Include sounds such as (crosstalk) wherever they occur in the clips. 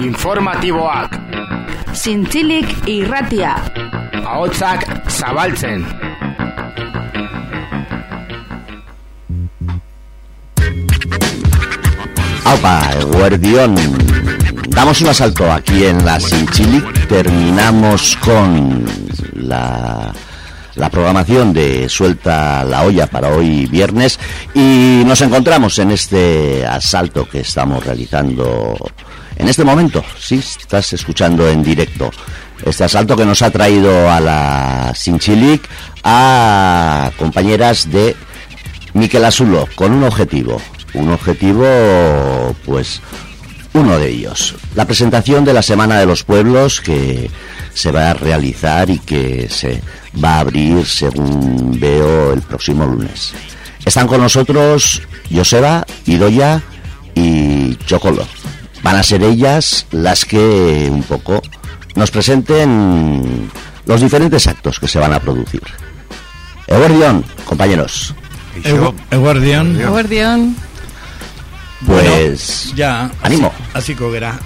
informatiboak Zintzilik irratia ahotsak zabaltzen Aupa, Guardión. Damos un asalto aquí en la Sinchilic. Terminamos con la, la programación de Suelta la olla para hoy viernes y nos encontramos en este asalto que estamos realizando en este momento. Sí, estás escuchando en directo. Este asalto que nos ha traído a la Sinchilic a compañeras de Miquel Azulo con un objetivo. Un objetivo, pues, uno de ellos. La presentación de la Semana de los Pueblos que se va a realizar y que se va a abrir, según veo, el próximo lunes. Están con nosotros Joseba, Idoya y Chocolo. Van a ser ellas las que un poco nos presenten los diferentes actos que se van a producir. Eguardión, compañeros. Egu- Eguardion. Eguerdion Pues, Ja, Animo. hasi- hasiko gera.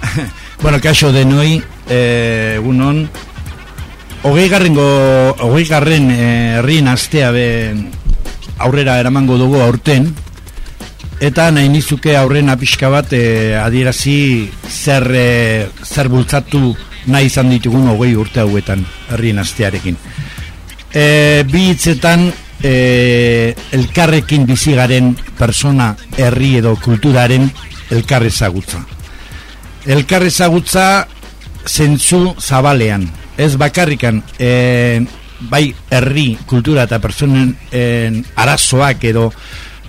bueno, kaixo (laughs) denoi, eh, egunon, hogei garrengo, hogei garren eh, herrien astea be aurrera eramango dugu aurten, eta nahi nizuke aurrena pixka bat eh, adierazi zer, eh, zer bultzatu nahi izan ditugun hogei urte hauetan herrien astearekin. E, bi hitzetan e, elkarrekin bizi garen persona herri edo kulturaren elkar ezagutza. Elkar ezagutza zentzu zabalean, ez bakarrikan e, bai herri, kultura eta personen en, arazoak edo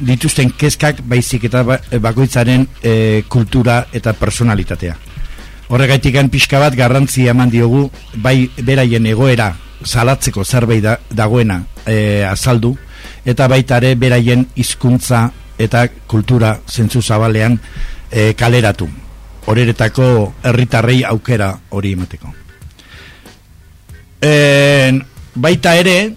dituzten kezkak baizik eta ba- bakoitzaren e, kultura eta personalitatea. Horregaitikan pixka bat garrantzi eman diogu bai beraien egoera salatzeko zerbait da, dagoena e, azaldu eta baita ere beraien hizkuntza eta kultura zentzu zabalean e, kaleratu. Horeretako herritarrei aukera hori emateko. En, baita ere,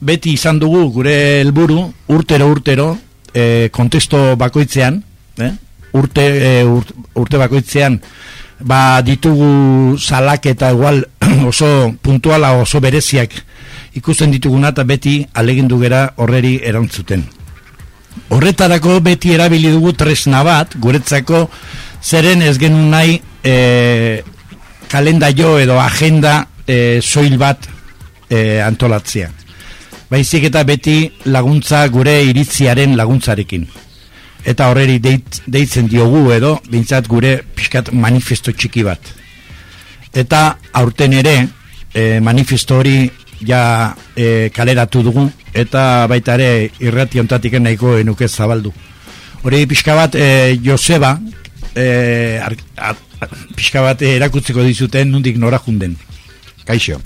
beti izan dugu gure helburu urtero urtero e, kontesto bakoitzean, eh? urte, e, urt- urte bakoitzean ba ditugu salak eta igual (clears throat) oso puntuala oso bereziak ikusten dituguna eta beti alegindu gera horreri erantzuten. Horretarako beti erabili dugu tresna bat, guretzako zeren ez genuen nahi e, kalendario edo agenda e, soil bat e, antolatzea. Baizik eta beti laguntza gure iritziaren laguntzarekin. Eta horreri deit, deitzen diogu edo, bintzat gure pixkat manifesto txiki bat. Eta aurten ere, e, manifesto hori ja e, kaleratu dugu, eta baita ere irrati ontatik nahiko enuke zabaldu. Hori pixka bat e, Joseba, e, ar, ar, pixka bat erakutzeko dizuten nundik nora junden. Kaixo.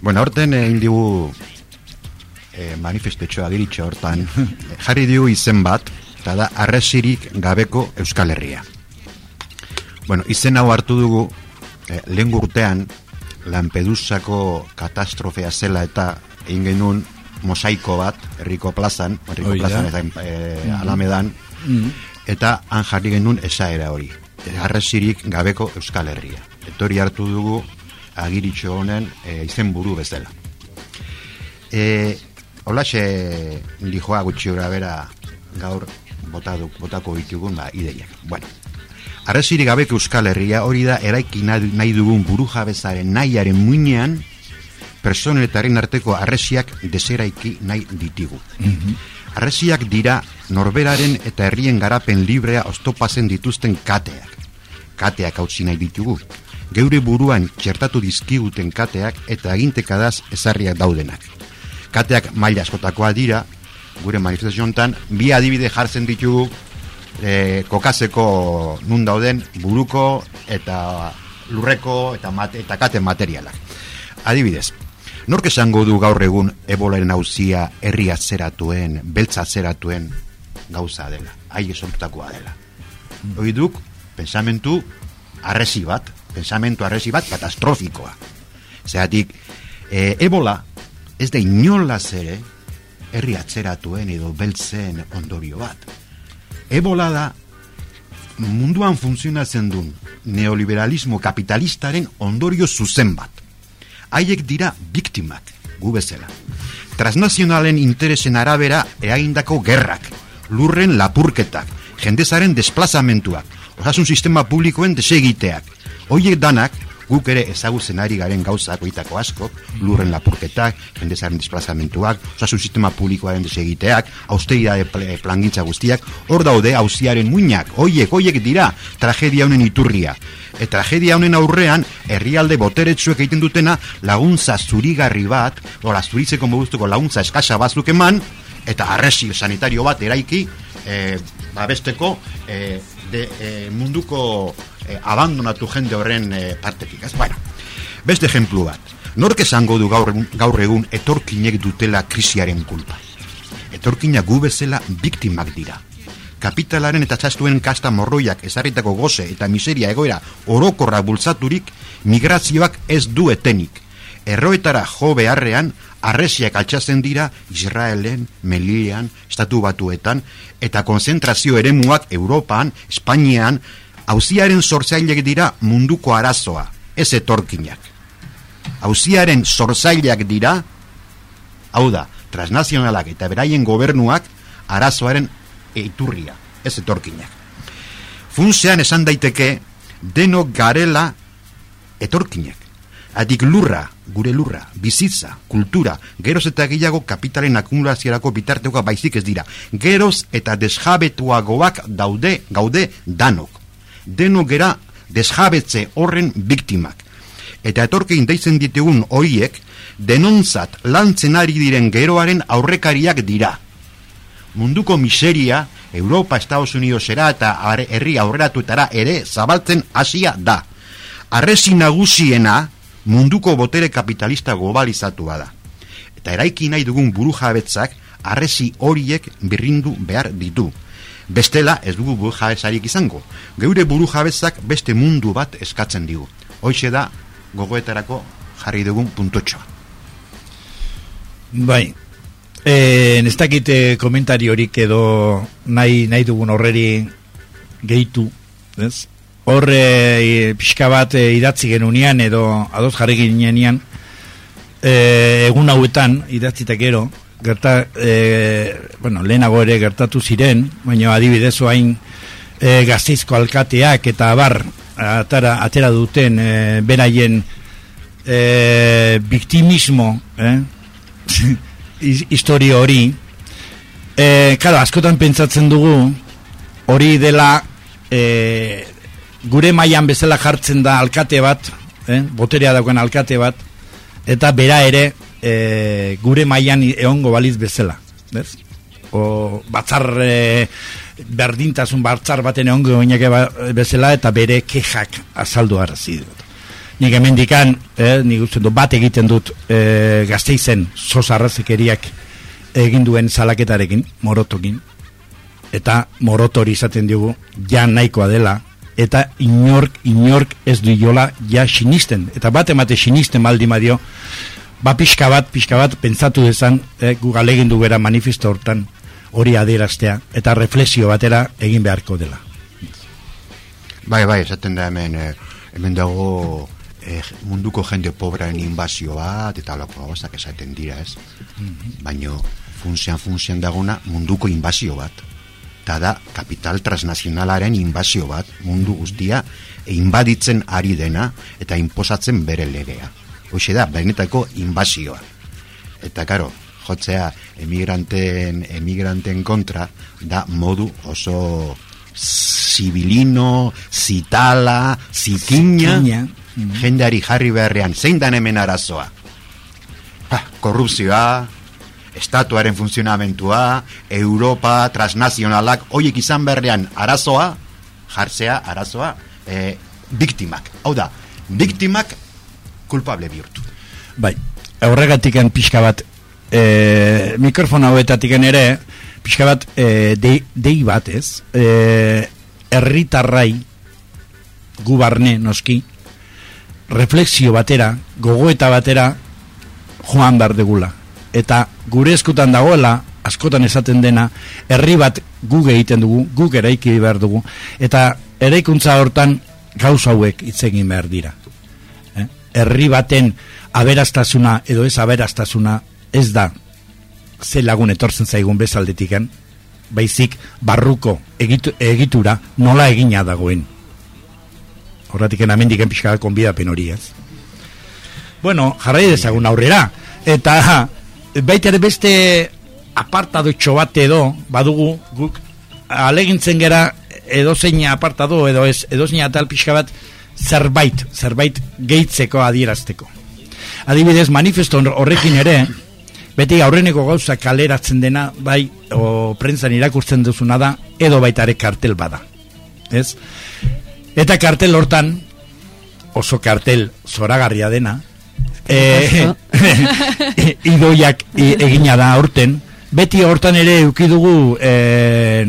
Bueno, horten egin digu eh, manifestetxoa diritxo hortan (laughs) jarri digu izen bat, eta da arresirik gabeko Euskal Herria. Bueno, izen hau hartu dugu eh, lehen urtean Lampedusako katastrofea zela eta egin genuen mosaiko bat herriko plazan, herriko Hoi da. plazan eta eh, alamedan, eta han jarri genuen esaera hori. Arresirik gabeko Euskal Herria. Eta hori hartu dugu agiritxo honen e, izen buru bezala. E, Olaxe lijoa gutxi gora bera gaur botadu, botako ditugun ba, ideiak. Bueno, arresirik gabeko Euskal Herria hori da eraiki nahi dugun buru jabezaren nahiaren muinean personetaren arteko arresiak deseraiki nahi ditigu. Arresiak dira norberaren eta herrien garapen librea oztopazen dituzten kateak. Kateak hautsi nahi ditugu. Geure buruan txertatu dizkiguten kateak eta agintekadaz ezarriak daudenak. Kateak maila askotakoa dira, gure manifestazio honetan, bi adibide jartzen ditugu e, kokazeko nun dauden buruko eta lurreko eta, mate, eta kate materialak. Adibidez, nork esango du gaur egun ebolaren hauzia herri atzeratuen, beltza atzeratuen gauza dela, aile sortutakoa dela. Hoi duk, pensamentu arresi bat, pensamentu arresi bat katastrofikoa. Zeratik, e, ebola ez da inolaz ere herri atzeratuen edo beltzen ondorio bat. Ebola da munduan funtzionatzen duen neoliberalismo kapitalistaren ondorio zuzen bat. Haiek dira biktimak, gu bezala. Transnazionalen interesen arabera eagindako gerrak, lurren lapurketak, jendezaren desplazamentuak, osasun sistema publikoen desegiteak. Hoiek danak, guk ere ezagutzen ari garen gauzak oitako asko, lurren lapurketak, jendezaren desplazamentuak, osasun sistema publikoaren desegiteak, austeridade pl- plangintza guztiak, hor daude hauziaren muinak, hoiek, hoiek dira, tragedia honen iturria. E tragedia honen aurrean, herrialde boteretsuek egiten dutena, laguntza zurigarri bat, ora zuritzeko mogustuko laguntza eskasa batzuk eman, eta arresi sanitario bat eraiki, e, babesteko e, de, e, munduko e, abandonatu jende horren e, partetik. Ez? Bueno, beste ejemplu bat. Nork esango du gaur, gaur egun etorkinek dutela krisiaren kulpa? Etorkinak gu bezala biktimak dira. Kapitalaren eta txastuen kasta morroiak ezarritako goze eta miseria egoera orokorra bultzaturik migrazioak ez du etenik. Erroetara jo beharrean, arresiak altxatzen dira Israelen, Melian, Estatu Batuetan, eta konzentrazio eremuak Europan, Espainian, hauziaren sortzailek dira munduko arazoa, ez etorkinak. Hauziaren sortzaileak dira, hau da, transnazionalak eta beraien gobernuak arazoaren eiturria, ez etorkinak. Funtzean esan daiteke, denok garela etorkinak. Adik lurra, gure lurra, bizitza, kultura, geroz eta gehiago kapitalen akumulaziarako bitartekoa baizik ez dira. Geroz eta desjabetuagoak daude, gaude danok. Denok gera desjabetze horren biktimak. Eta etorkein deitzen ditugun hoiek, denontzat lantzen ari diren geroaren aurrekariak dira. Munduko miseria, Europa, Estados Unidosera eta herri aurreratuetara ere zabaltzen hasia da. Arresi nagusiena munduko botere kapitalista globalizatua da. Eta eraiki nahi dugun burujabetzak arresi horiek birrindu behar ditu. Bestela ez dugu burujabetzarik izango. Geure burujabetzak beste mundu bat eskatzen digu. Hoixe da gogoetarako jarri dugun puntotxoa. Bai. Eh, ez dakit eh, komentari horik edo nahi, nahi dugun horreri gehitu, ez? Hor eh, pixka bat eh, idatzi genunean edo ados jarri ginean eh, egun hauetan idatzita gero gerta, eh, bueno, lehenago ere gertatu ziren, baina adibidez hain eh, gazteizko alkateak eta abar atara, atera duten eh, beraien eh, biktimismo eh? (laughs) His- historia hori eh, claro, askotan pentsatzen dugu hori dela eh, gure mailan bezala jartzen da alkate bat eh? boterea daukan alkate bat eta bera ere eh, gure mailan egongo baliz bezala bez? o batzar eh, berdintasun batzar baten egongo oinake ba, bezala eta bere kexak azaldu arazi dut nik hemendikan eh, nik uste dut bat egiten dut eh, gazteizen sosarrazekeriak egin duen salaketarekin morotokin eta morotori izaten diogu ja nahikoa dela eta inork, inork ez du jola ja sinisten eta bat emate sinisten maldi madio ba pixka bat, pixka bat pentsatu dezan eh, gu galegin du bera manifesto hortan hori adieraztea eta reflexio batera egin beharko dela Bai, bai, esaten da hemen, eh, hemen dago eh, munduko jende pobrearen inbazio bat, eta holako gauzak esaten dira, ez? Baino, funzian, funzian dagona munduko inbazio bat. Eta da, kapital transnazionalaren inbazio bat, mundu guztia, inbaditzen ari dena, eta inposatzen bere legea. Hoxe da, benetako inbazioa. Eta, karo, jotzea emigranten, emigranten kontra, da modu oso zibilino, zitala, zikina, Zikina. jendeari jarri beharrean, zein dan hemen arazoa? Ha, korrupzioa, estatuaren funtzionamentua, Europa, transnazionalak, hoiek izan beharrean arazoa, jartzea arazoa, e, biktimak. Hau da, biktimak kulpable bihurtu. Bai, horregatiken pixka bat e, mikrofona hauetatiken ere pixka bat e, dei, dei bat ez e, herritarrai gu barne noski reflexio batera gogoeta batera joan behar degula eta gure eskutan dagoela askotan esaten dena herri bat guk egiten dugu guk eraiki behar dugu eta eraikuntza hortan gauza hauek hitz egin behar dira. Eh? Herri baten aberastasuna edo ez aberastasuna ez da ze lagun etortzen zaigun bezaldetiken, baizik barruko egitu, egitura nola egina dagoen. Horratik amendik pixka konbidapen hori ez. Bueno, jarrai dezagun aurrera. Eta baita ere beste apartado bat edo, badugu, guk alegintzen gera edo zein apartado edo ez, edo zein atal pixka bat zerbait, zerbait gehitzeko adierazteko. Adibidez, manifesto horrekin ere, beti aurreneko gauza kaleratzen dena, bai, o prentzan irakurtzen duzuna da, edo baitare kartel bada. Ez? Eta kartel hortan, oso kartel zoragarria dena, e, (laughs) idoiak egina da aurten, beti hortan ere eukidugu e,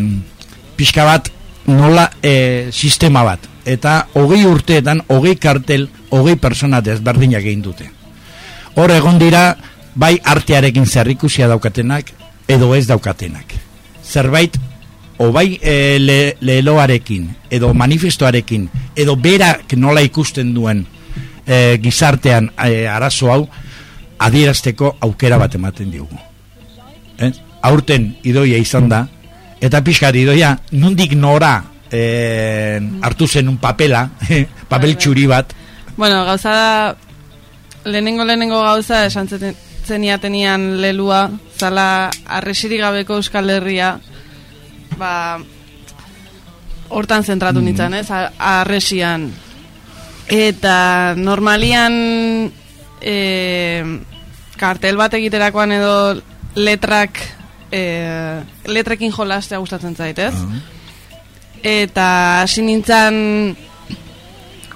pixka bat nola e, sistema bat. Eta hogei urteetan, hogei kartel, hogei persona desberdinak egin dute. Hor egon dira, bai artearekin zerrikusia daukatenak, edo ez daukatenak. Zerbait, o bai e, le, leloarekin, edo manifestoarekin, edo berak nola ikusten duen e, gizartean e, arazo hau, adierazteko aukera bat ematen diogu. Eh? Aurten idoia izan da, eta pixkari idoia, nondik nora e, hartu zen un papela, papel bai, bai. txuri bat. Bueno, gauza da, lehenengo lehenengo gauza esan zeniatenian lelua, zala arresirik gabeko euskal herria, ba, hortan zentratu mm. nintzen, ez, arresian. Eta normalian e, kartel bat egiterakoan edo letrak e, letrekin jolastea gustatzen zait, ez? Uh -huh. Eta hasi nintzen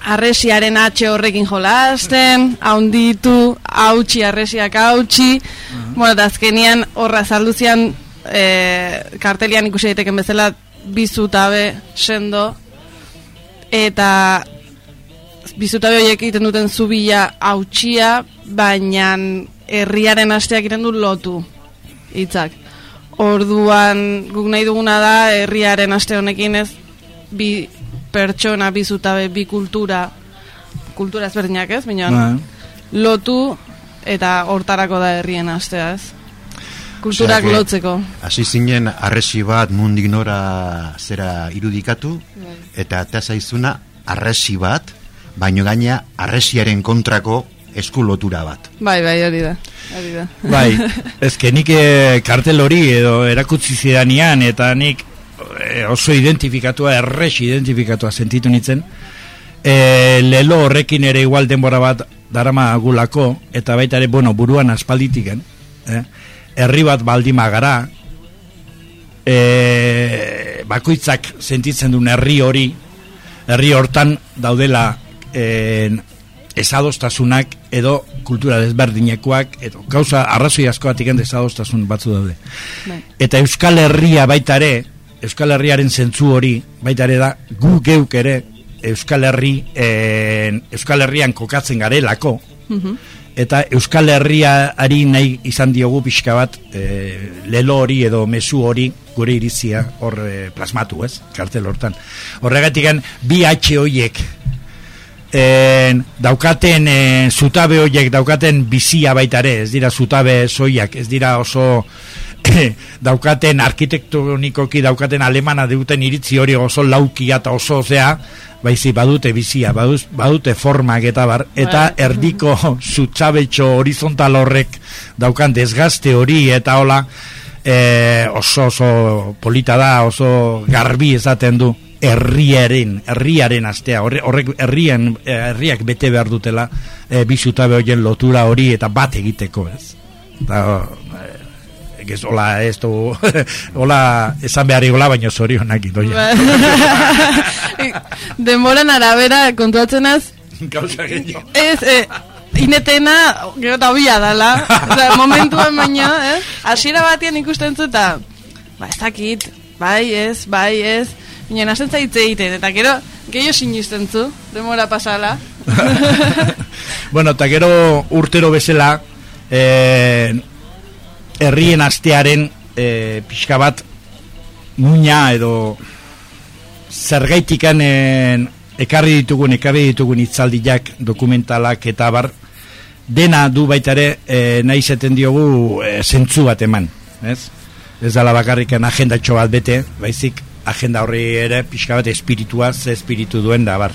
arresiaren atxe horrekin jolasten, haunditu, hautsi, arresiak hautsi, uh -huh. bueno, eta azkenian horra zalduzian e, kartelian ikusi daiteken bezala bizutabe sendo, eta bizutabe horiek egiten duten zubila hautsia, baina herriaren asteak egiten du lotu hitzak. Orduan guk nahi duguna da herriaren aste honekin ez bi pertsona bi zutabe bi kultura kultura ezberdinak ez, baina bai. lotu eta hortarako da herrien astea ez. Kulturak Osea, lotzeko. Hasi zinen arresi bat mundik nora zera irudikatu bai. eta eta zaizuna arresi bat baino gaina arresiaren kontrako eskulotura bat. Bai, bai, hori da. Hori da. Bai, (laughs) ezke nik eh, kartel hori edo erakutsi zidanian eta nik eh, oso identifikatua, erres identifikatua sentitu nitzen, e, lelo horrekin ere igual denbora bat darama agulako, eta baita ere, bueno, buruan aspalditiken, eh? herri bat baldima gara, e, bakoitzak sentitzen duen herri hori, herri hortan daudela en, esadostasunak edo kultura desberdinekoak edo gauza arrazoi askoatik esadostasun batzu daude. Bai. Eta Euskal Herria baita ere, Euskal Herriaren zentzu hori baita ere da gu geuk ere Euskal Herri en, Euskal Herrian kokatzen garelako uh eta Euskal Herriari nahi izan diogu pixka bat e, lelo hori edo mezu hori gure irizia hor e, plasmatu ez, kartel hortan. Horregatik bi H hoiek en, daukaten en, zutabe horiek daukaten bizia baitare, ez dira zutabe zoiak, ez dira oso (coughs) daukaten arkitektonikoki daukaten alemana duten iritzi hori oso laukia eta oso zea, baizi badute bizia, badute formak eta bar, eta bai. erdiko (laughs) zutzabetxo horizontal horrek daukan desgaste hori eta hola, e, oso oso polita da, oso garbi ezaten du herriaren, herriaren astea, horrek herrian, eh, herriak bete behar dutela e, bizutabe horien lotura hori eta bat egiteko, ez? Eta, e, ez, hola, ez du, (laughs) hola, esan behar egola, baina zorionak idoia. (laughs) Denboran arabera, kontuatzen az? Gauza genio. Ez, e, inetena, gero eta obia dala, momentuan baina, eh? Asiera batian ikusten zuta, ba, ez dakit, bai ez, bai ez, Baina nasen zaitze egiten, eta gero, gehiago sinisten zu, demora pasala. (laughs) bueno, eta gero urtero bezala, eh, herrien astearen eh, pixka bat muina edo zergaitikan ekarri ditugun, ekarri ditugun itzaldiak, dokumentalak eta bar, dena du baita ere e, nahi zeten diogu e, zentzu bat eman, ez? Ez dala bakarrikan agenda bat bete, baizik agenda horri ere pixka bat espiritua, ze espiritu duen da, bar.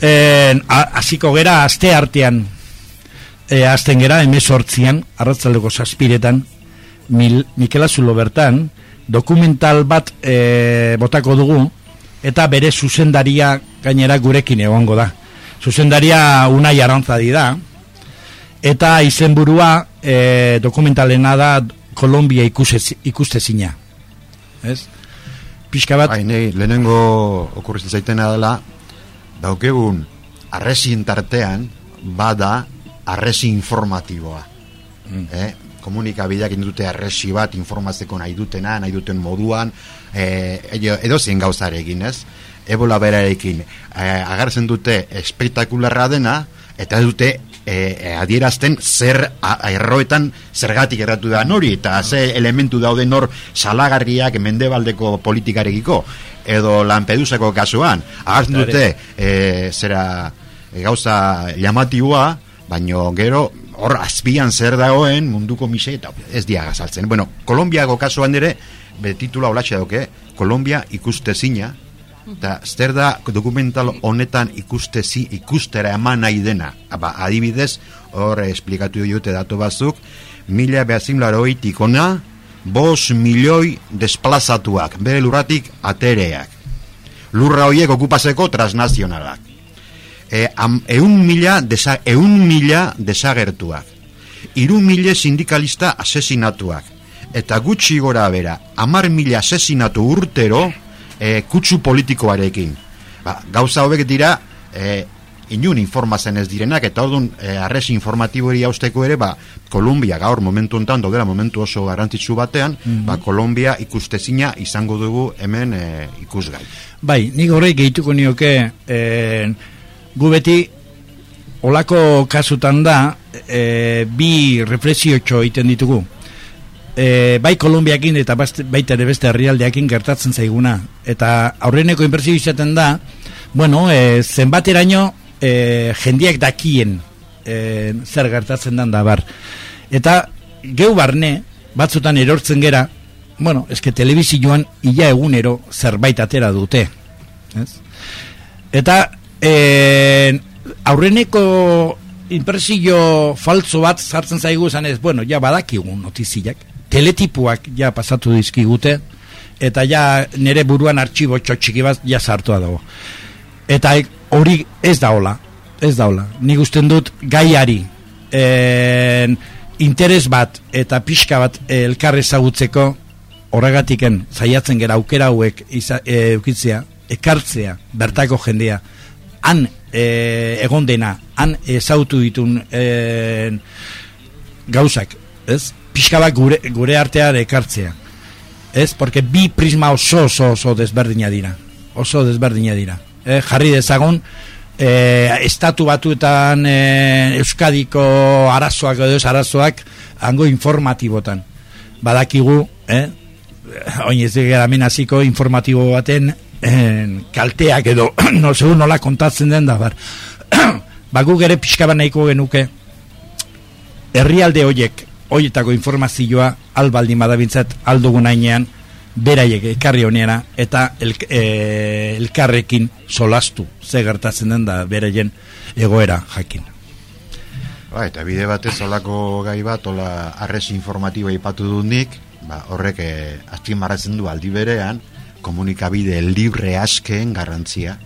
E, aziko gera, aste artean, e, azten gera, emezortzian, arratzaldeko zazpiretan, Mil, Mikela Zulo bertan, dokumental bat e, botako dugu, eta bere zuzendaria gainera gurekin egongo da. Zuzendaria unai arantzadi da, eta izenburua e, dokumentalena da Kolombia ikustezina. Ez? Pixka bat... Bai, nei, lehenengo okurritzen zaitena dela, daukegun arrezin tartean, bada arrezi informatiboa. Mm. Eh? komunikabideak indute arresi bat informatzeko nahi dutena, nahi duten moduan, e, edo zein gauzarekin, ez? Ebola berarekin e, agartzen dute espektakularra dena, eta dute e, adierazten zer erroetan zergatik erratu da. Nori, eta ze elementu daude nor salagarriak mendebaldeko politikarekiko, edo Lampedusako kasuan, agartzen dute e, zera gauza llamatiboa, baino gero hor azpian zer dagoen munduko mise eta ez dia gazaltzen. Bueno, Kolombiako kasuan ere, be titula olatxe dauke, Kolombia ikustezina, eta zer da dokumental honetan ikustezi, ikustera eman nahi dena. Aba, adibidez, hor esplikatu dute datu batzuk, mila behazin laroitik ona, bos milioi desplazatuak, bere lurratik atereak. Lurra horiek okupazeko transnazionalak e, am, eun mila, desa, eun mila desagertuak. Iru mila sindikalista asesinatuak. Eta gutxi gora bera, amar mila asesinatu urtero e, kutsu politikoarekin. Ba, gauza hobek dira, e, inun informazen ez direnak, eta orduan e, arresi informatiboeri hausteko ere, ba, Kolumbia gaur momentu ontan, daudela momentu oso garantitzu batean, mm ba, Kolumbia ikustezina izango dugu hemen e, ikusgai. Bai, nik horrek gehituko nioke, e, gu beti olako kasutan da e, bi reflexiotxo egiten ditugu e, bai Kolumbiakin eta baita ere beste herrialdeakin gertatzen zaiguna. Eta aurreneko inbertsio izaten da bueno, e, zenbateraino e, jendiak dakien e, zer gertatzen dan da bar eta geu barne batzutan erortzen gera bueno, eske telebizioan ia egunero zerbait atera dute ez? eta e, aurreneko impresio falso bat sartzen zaigu esan ez, bueno, ja badakigu notiziak, teletipuak ja pasatu dizkigute, eta ja nire buruan artxibo txotxiki bat ja sartua dago. Eta hori ez da hola, ez da hola. Ni gusten dut gaiari en, interes bat eta pixka bat elkarre ezagutzeko horregatiken zaiatzen gera aukera hauek eukitzea, ekartzea, bertako jendea han e, egon dena, han ezautu ditun e, gauzak, ez? Piskabak gure, gure artea ekartzea. Ez? Porque bi prisma oso oso oso desberdina dira. Oso desberdina dira. E, jarri dezagun, e, estatu batuetan e, Euskadiko arazoak edo arazoak hango informatibotan. Badakigu, eh? Oin ez dira menaziko informatibo baten en, kalteak edo (clears throat) no segun nola kontatzen den da bar (clears throat) bagu gere pixka nahiko genuke herrialde hoiek hoietako informazioa albaldi madabintzat aldugun ainean beraiek ekarri honiena eta el, e, elkarrekin solastu ze gertatzen den da beraien egoera jakin ba, eta bide batez olako gai bat ola arresi informatiba ipatu dut nik ba, horrek eh, azpimarratzen du aldi berean komunikabide libre asken garrantzia.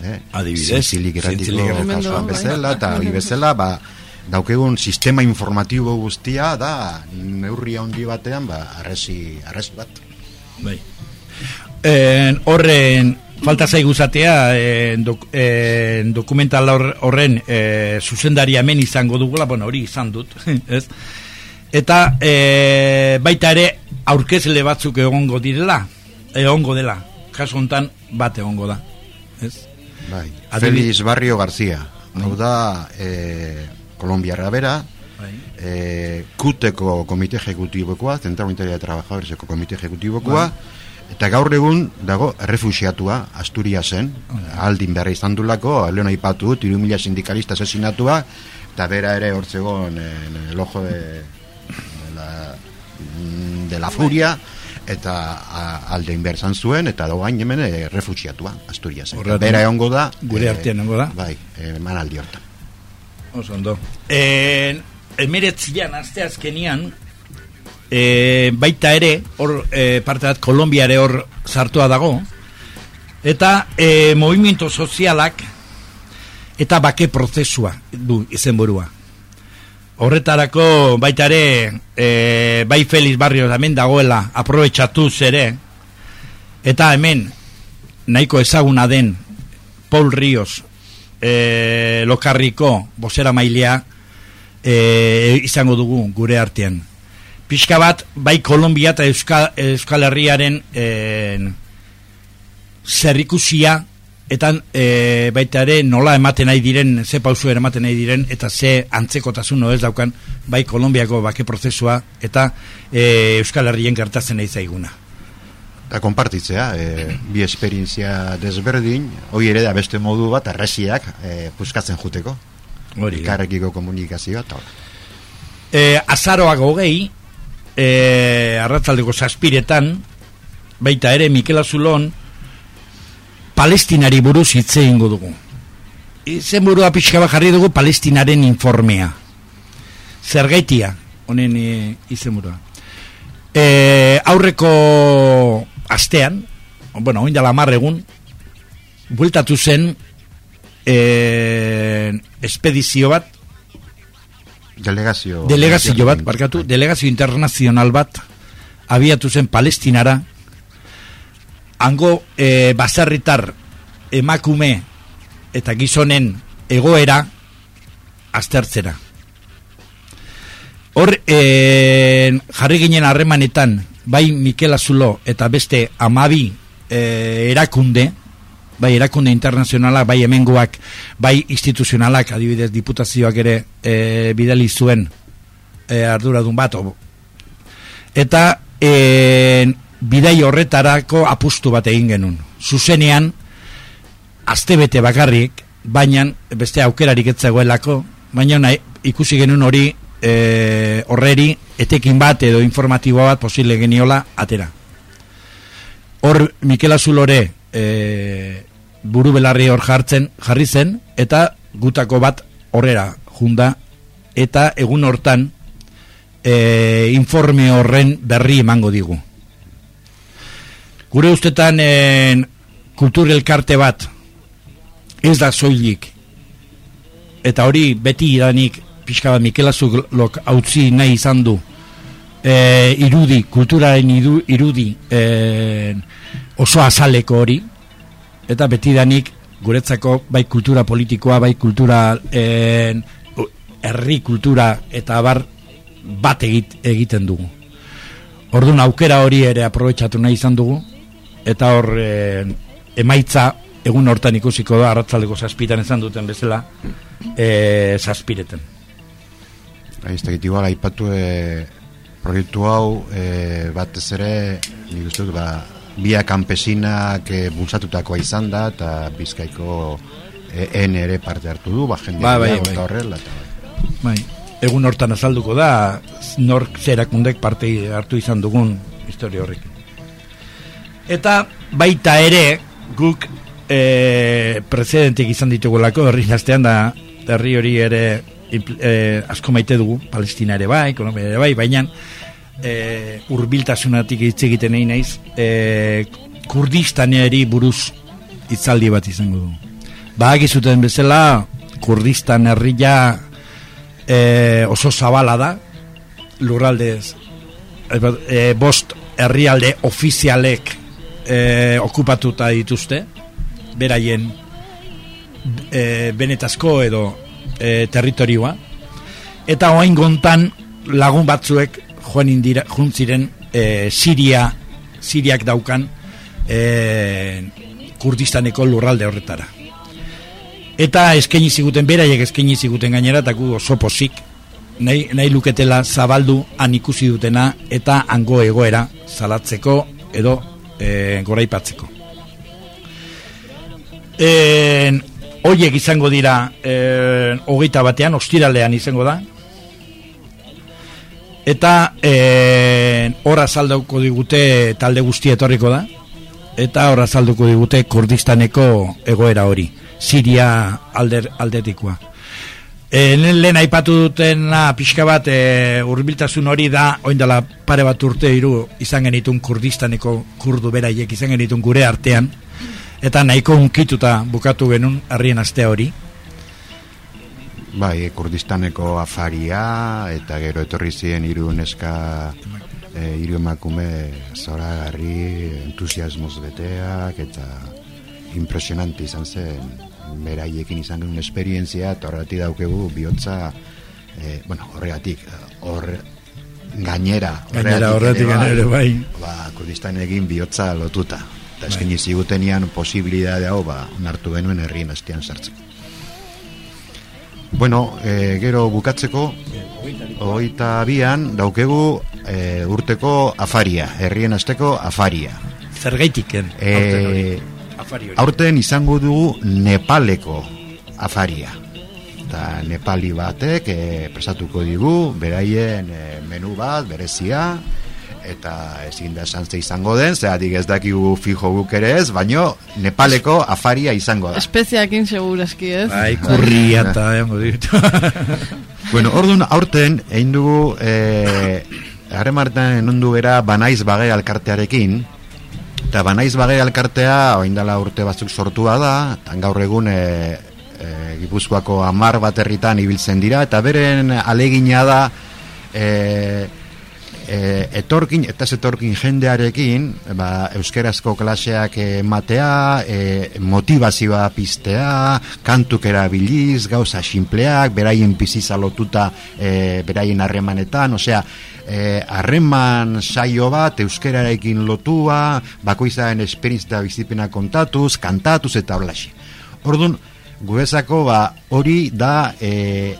Eh? Adibidez, zintzilik erratiko bezala, eta hori bezala, ba, daukegun sistema informatibo guztia da neurri handi batean ba, arresi, arresi bat. Bai. En, horren, falta zaigu zatea, en, dok, en, dokumental horren e, zuzendari hemen izango dugula, bueno, hori izan dut, (laughs) ez? Eta e, baita ere aurkezle batzuk egongo direla, egongo dela, kasu hontan bat egongo da. Ez? Bai. Feliz Barrio García. Bai. Hau da, e, Kolombiarra bera, bai. e, kuteko komite ejecutibokoa, Zentral Unitaria de Trabajadores komite ejecutibokoa, bai. Eta gaur egun dago errefusiatua Asturiasen, aldin berra izan dulako, leon aipatu dut, iru mila sindikalista asesinatua, eta bera ere hortzegon en el ojo de, de, la, de la furia, eta alde inbertzan zuen, eta dagoain hemen e, refusiatua Asturiasen. Eta Horregatik, Bera egongo da, gure eh, artean egongo da. Bai, eh, emanaldi hortan. Oso ondo. Eh, emiretzian, azte azkenian, eh, baita ere, hor eh, parte bat Kolombiare hor sartua dago, eta eh, movimiento sozialak eta bake prozesua du izenburua. Horretarako baita ere, eh, bai Feliz Barrio hemen dagoela, aprobetxatuz ere, eta hemen nahiko ezaguna den Paul Ríos e, lokarriko bosera mailea e, izango dugu gure artean. Pixka bat, bai Kolombia eta Euskal, Euskal Herriaren e, zerrikusia eta e, baita ere nola ematen nahi diren, ze pausu ematen nahi diren, eta ze antzekotasun ez daukan, bai Kolombiako bake prozesua eta e, Euskal Herrien gertatzen nahi zaiguna. Eta konpartitzea, e, bi esperientzia desberdin, hoi ere da beste modu bat, arresiak e, puskatzen juteko. Hori da. Karrekiko komunikazioa, eta e, azaroak hogei e, arratzaldeko zazpiretan baita ere Mikel Azulon palestinari buruz hitze ingo dugu izen burua pixka jarri dugu palestinaren informea zergaitia honen e, izen burua e, aurreko astean bueno, oin dela mar egun bueltatu zen e, espedizio bat Delegazio... delegazio bat, barkatu, delegazio internazional bat abiatu zen palestinara. Hango e, baserritar emakume eta gizonen egoera aztertzera. Hor e, jarri ginen harremanetan bai Mikel Azulo eta beste amabi e, erakunde bai erakunde internazionalak, bai hemengoak, bai instituzionalak, adibidez diputazioak ere e, bidali zuen e, arduradun bat. o- Eta e, bidai horretarako apustu bat egin genuen. Zuzenean, astebete bakarrik, baina beste aukerarik ez zegoelako, baina ikusi genuen hori e, horreri etekin bat edo informatibo bat posible geniola atera. Hor Mikel Azulore e, buru belarri hor jartzen jarri zen eta gutako bat horrera junda eta egun hortan e, informe horren berri emango digu. Gure ustetan e, kultur elkarte bat ez da soilik eta hori beti idanik pixka bat Mikel Azulok hautzi nahi izan du e, irudi, kulturaren idu, irudi e, oso azaleko hori eta betidanik guretzako bai kultura politikoa, bai kultura eh, herri kultura eta bar bat egit, egiten dugu. Orduan aukera hori ere aprobetxatu nahi izan dugu eta hor eh, emaitza egun hortan ikusiko da arratzaldeko zazpitan izan duten bezala eh, zazpireten. Ez da, igual, aipatu e, proiektu hau e, batez ere, nik uste dut, ba, bia campesinak e, bultzatutakoa izan da, eta bizkaiko e, N ere parte hartu du, ba, jende Ba, bai, bai. eta horrela, eta bai. Bai. Egun hortan azalduko da nork zerakundek parte hartu izan dugun historia horrek. Eta baita ere guk e, precedentik izan ditugulako herri da herri hori ere impl- e, asko maite dugu, Palestina ere bai, Kolombia ere bai, baina e, urbiltasunatik hitz egiten nahi naiz, e, Kurdistaneri buruz hitzaldi bat izango du. Badakizuten bezala, Kurdistan herria e, oso zabala da, lurraldez, e, e, bost herrialde ofizialek e, okupatuta dituzte, beraien e, benetazko edo e, territorioa, eta oain gontan lagun batzuek joan indira, juntziren e, Siria, Siriak daukan e, Kurdistaneko lurralde horretara. Eta eskaini ziguten, beraiek eskaini ziguten gainera, eta gu oso posik, nahi, nahi luketela zabaldu han ikusi dutena, eta hango egoera zalatzeko, edo e, goraipatzeko. E, Oiek izango dira e, hogeita batean, ostiralean izango da. Eta e, horra zaldauko digute talde guzti etorriko da. Eta horra zalduko digute Kurdistaneko egoera hori. Siria alder, aldetikoa. E, lehen aipatu dutena pixka bat e, urbiltasun hori da oindala pare bat urte iru izan genitun kurdistaneko kurdu beraiek izan genitun gure artean eta nahiko unkituta bukatu genun harrien astea hori. Bai, kurdistaneko afaria eta gero etorri ziren hiru neska e, hiru emakume zoragarri entusiasmoz beteak eta impresionante izan zen. Beraiekin izan genuen esperientzia eta horregatik daukegu bihotza e, bueno, horregatik hor gainera gainera horregatik gainera bai. Ba, kurdistan egin bihotza lotuta eta eskeni zigutenian posibilidade hau ba, nartu genuen herrien astian sartzeko. Bueno, e, gero bukatzeko Oita bian daukegu e, urteko afaria Herrien asteko afaria. Zergaitiken e, aurten izango dugu Nepaleko afaria. Eta Nepali batek e, presatuko digu beraien e, menu bat berezia eta ezin da esan izango den, zeratik ez dakigu fijo guk ere ez, baino Nepaleko afaria izango da. Espeziakin segurazki ez. Bai, kurria eta ditu. (laughs) bueno, orduan aurten, egin dugu, e, harremartan enundu era banaiz bagai alkartearekin, Eta banaiz bagei alkartea, oindala urte batzuk sortua da, eta gaur egun e, e, Gipuzkoako amar bat herritan ibiltzen dira, eta beren alegina da e, e, etorkin, eta etorkin jendearekin, ba, euskerazko klaseak ematea, e, motivazioa piztea, kantuk erabiliz, gauza simpleak, beraien biziza lotuta e, beraien harremanetan, osea, Eh, harreman e, saio bat euskerarekin lotua, bakoizaren esperientzia bizipena kontatuz, kantatuz eta horlaxi. Orduan, guezako ba, hori da e,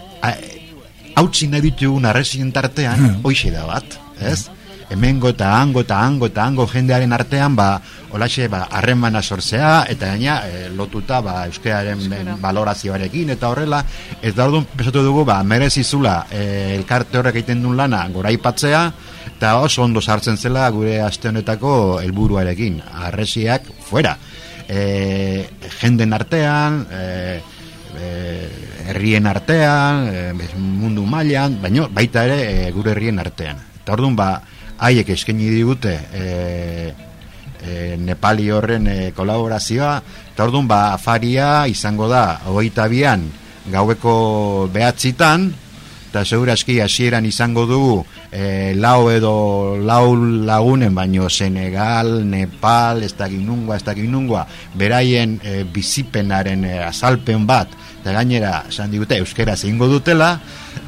hautsi nahi ditugun arrezien tartean, hmm. hoxe da bat, ez? hemengo eta hango eta hango eta hango jendearen artean ba olaxe ba harremana sortzea eta gaina e, lotuta ba euskararen valorazioarekin eta horrela ez da ordun pensatu dugu ba merezizula e, elkarte horrek egiten duen lana goraipatzea eta oso ondo sartzen zela gure aste honetako helburuarekin harresiak fuera e, jenden artean e, herrien artean, mundu mailan, baino baita ere gure herrien artean. Eta orduan ba, haiek eskaini digute e, e, Nepali horren e, kolaborazioa. Eta orduan ba afaria izango da hogeita bian gaueko behatzitan. Eta seguraski hasieran izango dugu e, lau edo lau lagunen baino Senegal, Nepal, ez da ginungua, ez da ginungua beraien e, bizipenaren e, azalpen bat eta gainera esan digute euskera zeingo dutela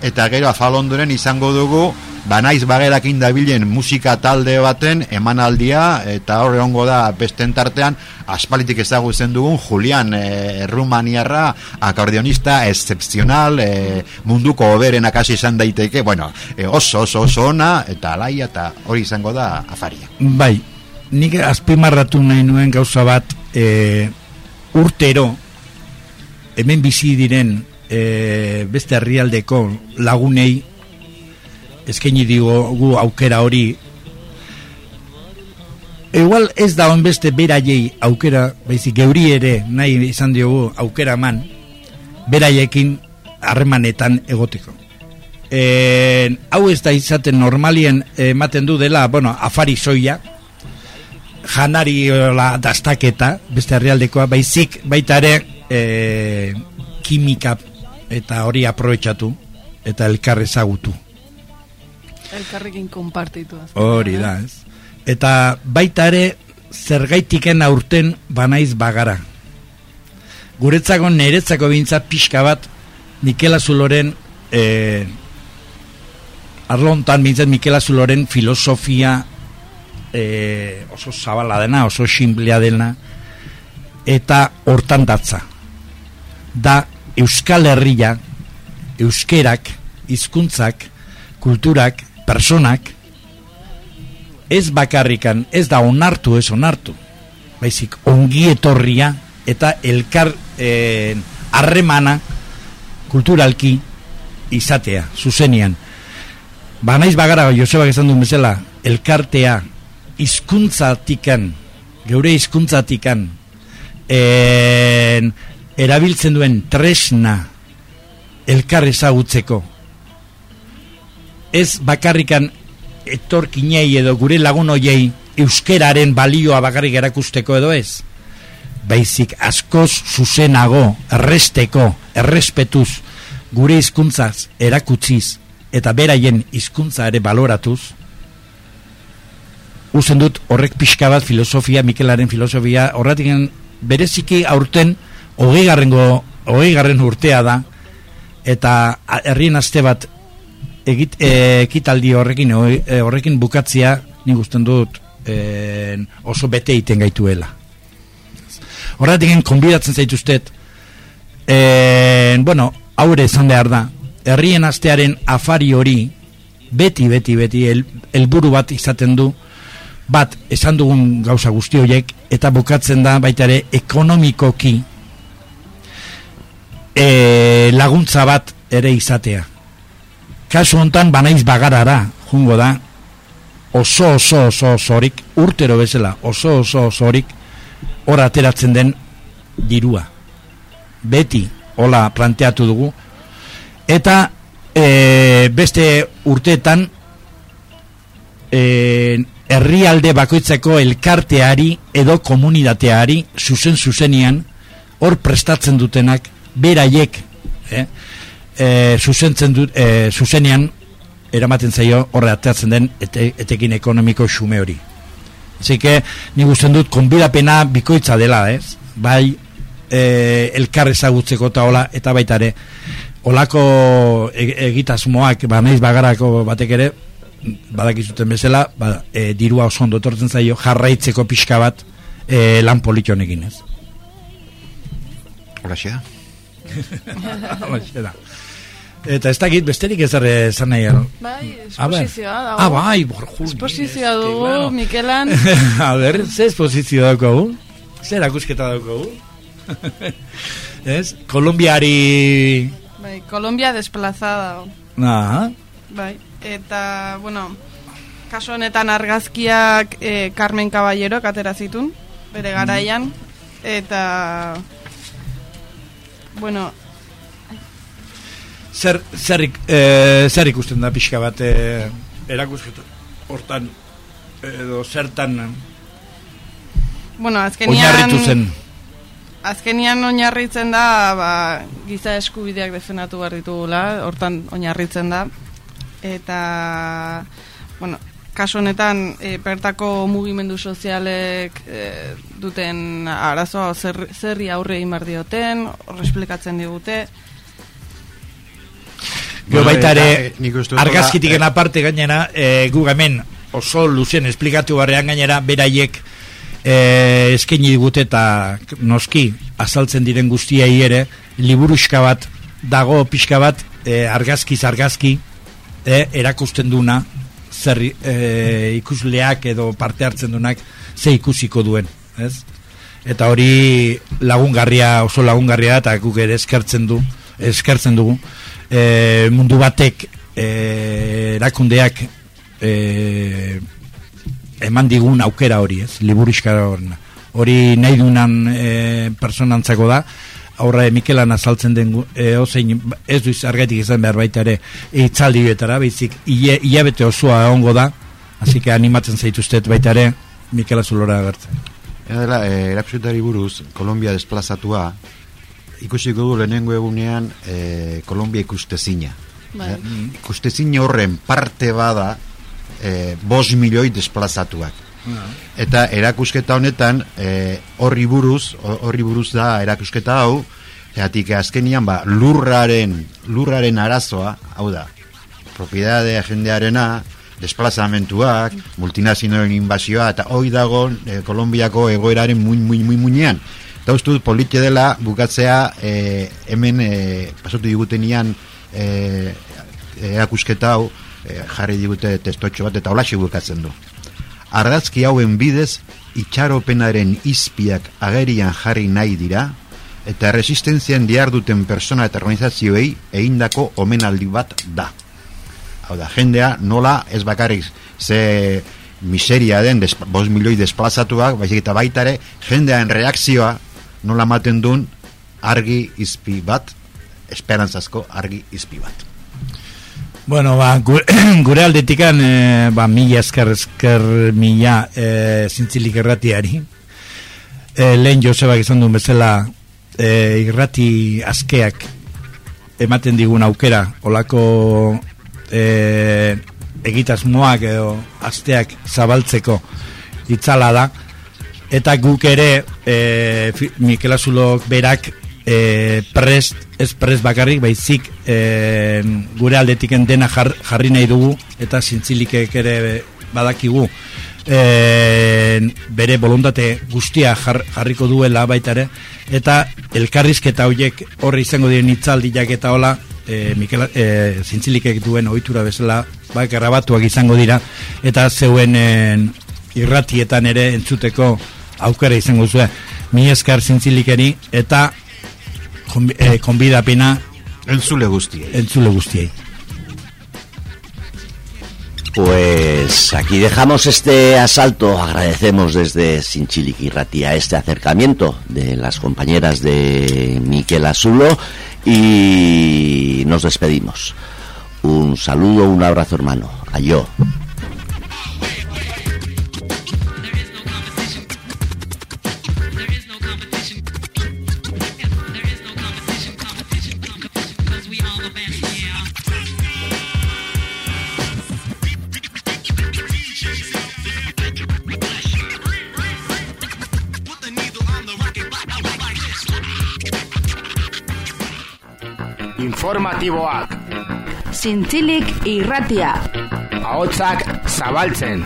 eta gero afalondoren izango dugu banaiz bagerakin dabilen musika talde baten emanaldia eta horre ongo da besten tartean aspalitik ezagutzen dugun Julian e, Rumaniarra akordionista excepcional e, munduko oberen akasi izan daiteke bueno, e, oso oso oso ona eta alaia eta hori izango da afaria. Bai, nik azpimarratu nahi nuen gauza bat e, urtero hemen bizi diren e, beste herrialdeko lagunei eskaini digo gu aukera hori Igual ez da onbeste beraiei aukera, baizik geuri ere nahi izan diogu aukera man, beraiekin harremanetan egoteko. E, hau ez da izaten normalien ematen du dela, bueno, afari soia, janari dastaketa, beste herrialdekoa, baizik baita ere e, kimika eta hori aprobetsatu eta elkar ezagutu. Elkarrekin konpartitu. Hori da, ez. Eta baita ere, zergaitiken aurten banaiz bagara. Guretzako neretzako bintza pixka bat, Mikela Zuloren, e, arlontan bintzat Mikela Zuloren filosofia e, oso zabala dena, oso simplea dena, eta hortan datza. Da Euskal Herria, Euskerak, hizkuntzak, kulturak, personak ez bakarrikan, ez da onartu, ez onartu. Baizik, ongi etorria eta elkar eh, harremana kulturalki izatea, zuzenian. Ba naiz bagara, Josebak esan duen bezala, elkartea, hizkuntzatikan, geure hizkuntzatikan, en, erabiltzen duen tresna elkar ezagutzeko. Ez bakarrikan etorkinei edo gure lagun hoiei euskeraren balioa bakarrik erakusteko edo ez. Baizik askoz zuzenago, erresteko, errespetuz, gure hizkuntzaz erakutziz eta beraien hizkuntza ere baloratuz, uzen dut horrek pixka bat filosofia, Mikelaren filosofia, horretik bereziki aurten hogei garrengo hogei garren urtea da eta herrien aste bat egit, e, ekitaldi horrekin e, horrekin bukatzia nik usten dut e, oso bete iten gaituela. Horretik konbidatzen zaituztet e, bueno, haure esan behar da herrien astearen afari hori beti, beti, beti helburu bat izaten du bat esan dugun gauza guzti horiek eta bukatzen da baita ere ekonomikoki e, laguntza bat ere izatea. Kasu hontan banaiz bagarara jungo da oso oso oso osorik urtero bezala oso oso osorik hor ateratzen den dirua. Beti hola planteatu dugu. Eta e, beste urteetan e, herrialde bakoitzeko elkarteari edo komunitateari zuzen zuzenian hor prestatzen dutenak beraiek eh, e, zuzentzen dut e, zuzenean eramaten zaio horre ateratzen den ete, etekin ekonomiko xume hori Así que ni gusten dut konbidapena bikoitza dela, ez? Bai, e, elkar ezagutzeko eta hola, eta baita ere, olako e, egitasmoak, ba, naiz bagarako batek ere, badakizuten bezala, ba, e, dirua oso ondo etortzen zaio jarraitzeko pixka bat e, lan polition egin ez. Hola xea. (laughs) da. Eta ez dakit besterik ez erre zan nahi Bai, esposizioa dago. Ah, bai, bor, Esposizioa dugu, claro. Mikelan. (laughs) A ber, ze esposizioa dago Ze erakusketa dago (laughs) ez? Kolombiari... Bai, Kolombia desplazada. Ah, Bai, eta, bueno, kaso honetan argazkiak e, Carmen Caballero katera zitun, bere mm. garaian, eta, bueno... Zer, zer, e, zer ikusten da pixka bat e, erakusketu hortan edo zertan bueno, azkenian, zen. Azkenian oinarritzen da ba, giza eskubideak defenatu behar ditugula hortan oinarritzen da. Eta bueno, kaso honetan e, bertako mugimendu sozialek e, duten arazoa zer, zerri aurre imar dioten, horre esplikatzen digute. Gero baita ere, argazkitik ena parte gainera, e, gu gamen oso luzen esplikatu barrean gainera, beraiek e, eskaini digute eta noski azaltzen diren guztiai ere, liburuska bat, dago pixka bat, e, argazkiz argazki, e, erakusten duna zer e, ikusleak edo parte hartzen dunak ze ikusiko duen ez? eta hori lagungarria oso lagungarria eta guk ere eskertzen du eskertzen dugu. E, mundu batek e, erakundeak e, eman digun aukera hori ez? Liburiskara hori nahi dunan e, personantzako da aurra Mikelan azaltzen den e, ozein, ez duiz argaitik izan behar baita ere itzaldi betara, behizik hilabete osoa ongo da, hasi que animatzen zaituztet baita ere Mikela Zulora agertzen. Eta dela, e, buruz, Kolombia desplazatua, ikusiko du lehenengo egunean e, Kolombia ikustezina. Bai. E, ikustezina horren parte bada e, bos milioi desplazatuak. Eta erakusketa honetan e, horri buruz, horri buruz da erakusketa hau, Eatik azkenian ba, lurraren, lurraren arazoa, hau da, propiedadea jendearena, desplazamentuak, multinazioen inbazioa, eta hoi dago e, Kolombiako egoeraren muin, muin, muin, muinean. Eta uste dut dela bukatzea e, hemen e, pasatu digutenian e, erakusketa hau, e, jarri digute testotxo bat, eta hola bukatzen du argazki hauen bidez itxaropenaren izpiak agerian jarri nahi dira, eta resistentzian diar duten persona eta organizazioei eindako omenaldi bat da. Hau da, jendea nola ez bakarrik ze miseria den des, bos milioi desplazatuak, baizik eta baitare, jendearen reakzioa nola maten duen argi izpi bat, esperantzazko argi izpi bat. Bueno, ba, gure, (clears throat) gure aldetikan, e, ba, mila esker, esker mila e, zintzilik erratiari. E, lehen Josebak izan duen bezala e, irrati askeak ematen digun aukera, olako e, egitasmoak edo asteak zabaltzeko itzala da, eta guk ere e, Mikel Azulok berak e, prest, ez prest bakarrik, baizik e, gure aldetiken dena jar, jarri nahi dugu, eta zintzilikek ere badakigu. E, bere bolondate guztia jar, jarriko duela baitare, eta elkarrizketa horiek horre izango diren itzaldiak eta hola, e, Mikel, e, zintzilikek duen ohitura bezala, ba, grabatuak izango dira, eta zeuen e, irratietan ere entzuteko aukera izango zuen. Mi eskar zintzilikeri eta eh, konbidapena entzule guztiei. Entzule guztiei. Pues aquí dejamos este asalto. Agradecemos desde Sinchilik y Ratia este acercamiento de las compañeras de Miquel Azulo y nos despedimos. Un saludo, un abrazo hermano. Ayó. Informatiboak Zintzilik irratia. ahotsak zabaltzen